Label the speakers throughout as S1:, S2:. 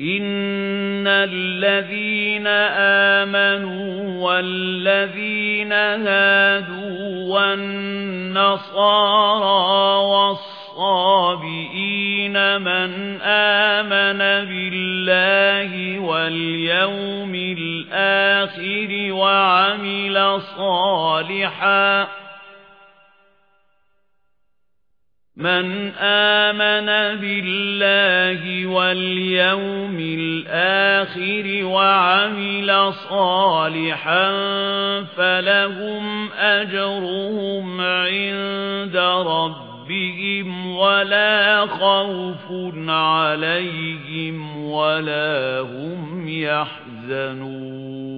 S1: إِنَّ الَّذِينَ آمَنُوا وَالَّذِينَ هَادُوا وَالنَّصَارَى وَالصَّابِئِينَ مَنْ آمَنَ بِاللَّهِ وَالْيَوْمِ الْآخِرِ وَعَمِلَ صَالِحًا مَنْ آمَنَ بِاللَّهِ وَالْيَوْمِ الْآخِرِ وَعَمِلَ صَالِحًا فَلَهُمْ أَجْرُهُمْ عِندَ رَبِّهِمْ وَلَا خَوْفٌ عَلَيْهِمْ وَلَا هُمْ يَحْزَنُونَ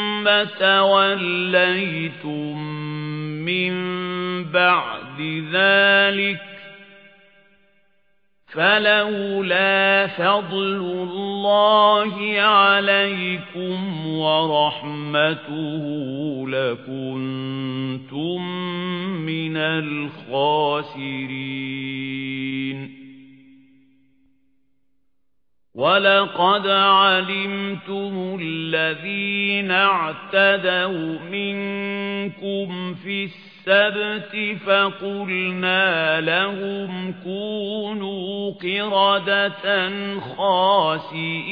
S1: تَوَلَّيْتُمْ مِنْ بَعْدِ ذَلِكَ فَلَوْلَا فَضْلُ اللَّهِ عَلَيْكُمْ وَرَحْمَتُهُ لَكُنْتُمْ مِنَ الْخَاسِرِينَ. وَلَقَدْ عَلِمْتُمُ الَّذِينَ اعْتَدَوْا مِنكُمْ فِي السَّبْتِ فَقُلْنَا لَهُمْ كُونُوا قِرَدَةً خَاسِئِينَ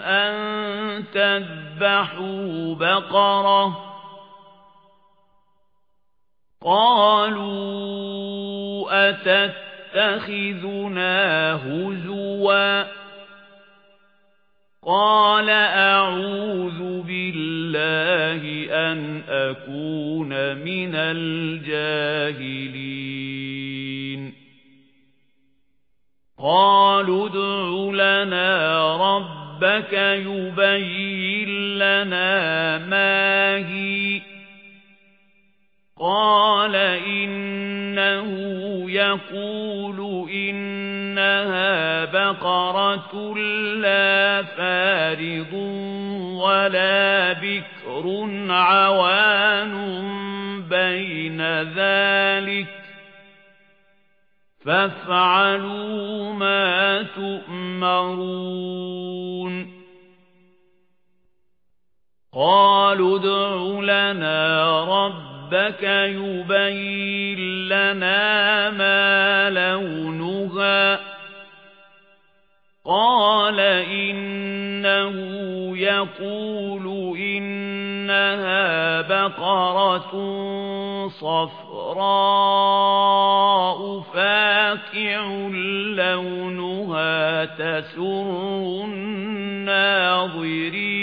S1: أَن تَذْبَحُوا بَقَرَةً قَالُوا أَتَتَّخِذُنَا هُزُوًا قَالَ أَعُوذُ بِاللَّهِ أَنْ أَكُونَ مِنَ الْجَاهِلِينَ قَالُوا ادْعُ لَنَا رَبَّكَ يُبَيِّن لَّنَا مَا هِيَ قَالَ إِنَّهُ يَقُولُ إِنَّهَا بَقَرَةٌ لَّا فَارِضٌ وَلَا بِكْرٌ عَوَانٌ بَيْنَ ذَلِكَ فَافْعَلُوا مَا تُؤْمَرُونَ. قَالُوا ادْعُ لَنَا رَبَّكَ يُبَيِّن لَّنَا مَا لَوْنُهَا. قَالَ إِنَّهُ يَقُولُ إِنَّهَا بَقَرَةٌ صَفْرَاءُ فَاقِعٌ لَّوْنُهَا تَسُرُّ النَّاظِرِينَ